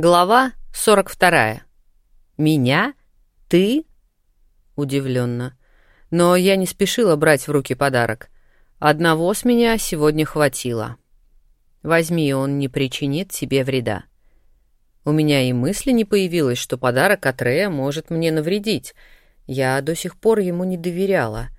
Глава 42. «Меня? Ты?» Удивленно. Но я не спешила брать в руки подарок. Одного с меня сегодня хватило. Возьми, он не причинит тебе вреда. У меня и мысли не появилось, что подарок от Рея может мне навредить. Я до сих пор ему не доверяла —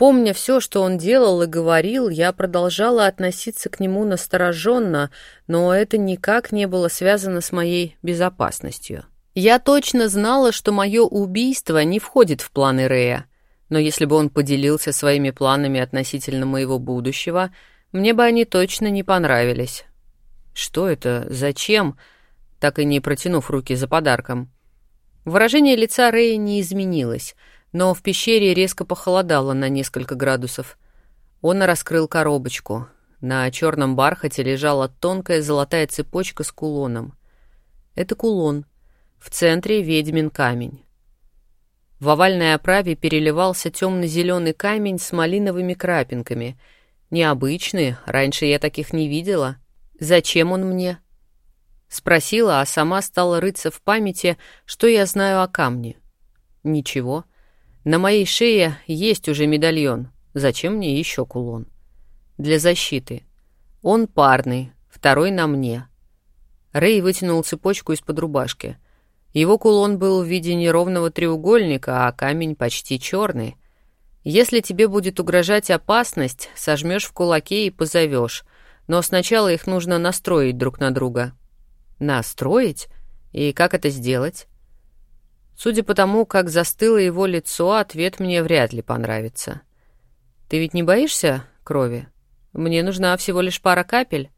Помня все, что он делал и говорил, я продолжала относиться к нему настороженно, но это никак не было связано с моей безопасностью. Я точно знала, что мое убийство не входит в планы Рея, но если бы он поделился своими планами относительно моего будущего, мне бы они точно не понравились. Что это? Зачем? Так и не протянув руки за подарком. Выражение лица Рэя не изменилось — но в пещере резко похолодало на несколько градусов. Он раскрыл коробочку. На черном бархате лежала тонкая золотая цепочка с кулоном. Это кулон. В центре ведьмин камень. В овальной оправе переливался темно-зеленый камень с малиновыми крапинками. Необычный, раньше я таких не видела. Зачем он мне? Спросила, а сама стала рыться в памяти, что я знаю о камне. Ничего. На моей шее есть уже медальон. Зачем мне еще кулон? Для защиты. Он парный, второй на мне. Рэй вытянул цепочку из-под рубашки. Его кулон был в виде неровного треугольника, а камень почти черный. Если тебе будет угрожать опасность, сожмешь в кулаке и позовешь. Но сначала их нужно настроить друг на друга. Настроить? И как это сделать? Судя по тому, как застыло его лицо, ответ мне вряд ли понравится. «Ты ведь не боишься крови? Мне нужна всего лишь пара капель».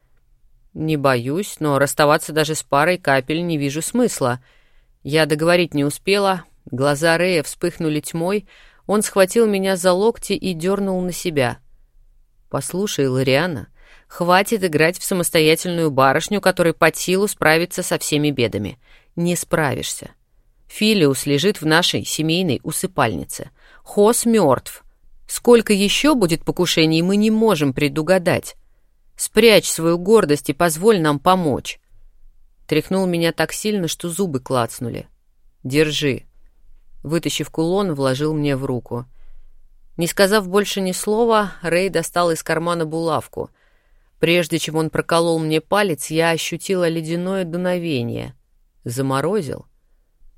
«Не боюсь, но расставаться даже с парой капель не вижу смысла». Я договорить не успела, глаза Рея вспыхнули тьмой, он схватил меня за локти и дернул на себя. «Послушай, Лориана, хватит играть в самостоятельную барышню, которой под силу справиться со всеми бедами. Не справишься. Филиус лежит в нашей семейной усыпальнице. Хос мертв. Сколько еще будет покушений, мы не можем предугадать. Спрячь свою гордость и позволь нам помочь. Тряхнул меня так сильно, что зубы клацнули. Держи. Вытащив кулон, вложил мне в руку. Не сказав больше ни слова, Рэй достал из кармана булавку. Прежде чем он проколол мне палец, я ощутила ледяное дуновение. Заморозил.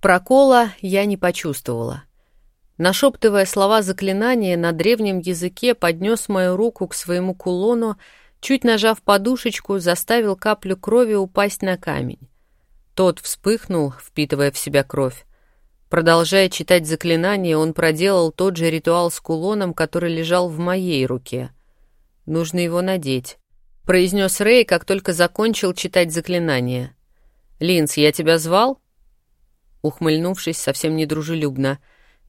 Прокола я не почувствовала. Нашептывая слова заклинания, на древнем языке поднес мою руку к своему кулону, чуть нажав подушечку, заставил каплю крови упасть на камень. Тот вспыхнул, впитывая в себя кровь. Продолжая читать заклинание, он проделал тот же ритуал с кулоном, который лежал в моей руке. «Нужно его надеть», — произнес Рэй, как только закончил читать заклинание. «Линз, я тебя звал?» Ухмыльнувшись совсем недружелюбно.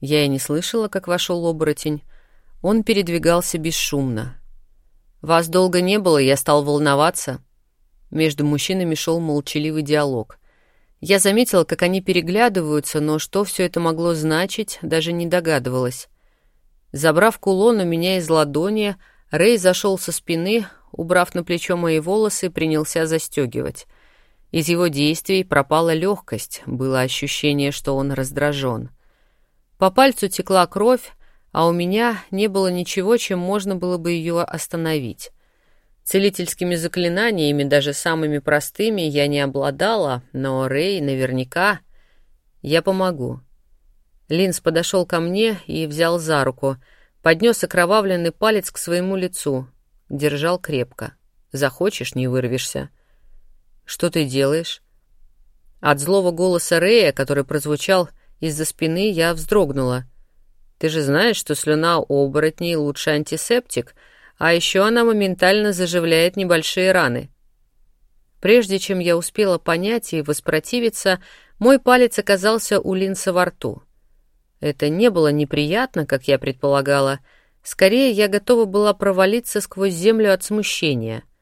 Я и не слышала, как вошел оборотень. Он передвигался бесшумно. «Вас долго не было, я стал волноваться». Между мужчинами шел молчаливый диалог. Я заметила, как они переглядываются, но что все это могло значить, даже не догадывалась. Забрав кулон у меня из ладони, Рэй зашел со спины, убрав на плечо мои волосы, принялся застегивать. Из его действий пропала легкость, было ощущение, что он раздражен. По пальцу текла кровь, а у меня не было ничего, чем можно было бы ее остановить. Целительскими заклинаниями, даже самыми простыми, я не обладала, но Рэй наверняка... Я помогу. Линз подошел ко мне и взял за руку, поднес окровавленный палец к своему лицу, держал крепко. Захочешь — не вырвешься. Что ты делаешь?» От злого голоса Рея, который прозвучал из-за спины, я вздрогнула. «Ты же знаешь, что слюна оборотней — лучший антисептик, а еще она моментально заживляет небольшие раны». Прежде чем я успела понять и воспротивиться, мой палец оказался у Линса во рту. Это не было неприятно, как я предполагала. Скорее, я готова была провалиться сквозь землю от смущения —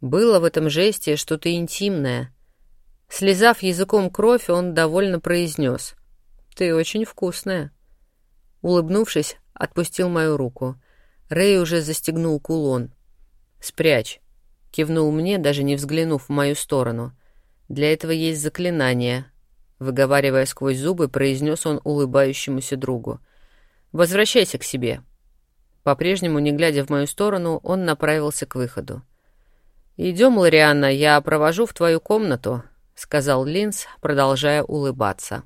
было в этом жесте что-то интимное. Слезав языком кровь, он довольно произнес. «Ты очень вкусная». Улыбнувшись, отпустил мою руку. Рэй уже застегнул кулон. «Спрячь», — кивнул мне, даже не взглянув в мою сторону. «Для этого есть заклинание», — выговаривая сквозь зубы, произнес он улыбающемуся другу. «Возвращайся к себе». По-прежнему, не глядя в мою сторону, он направился к выходу. «Идем, Лорианна, я провожу в твою комнату», — сказал Линз, продолжая улыбаться.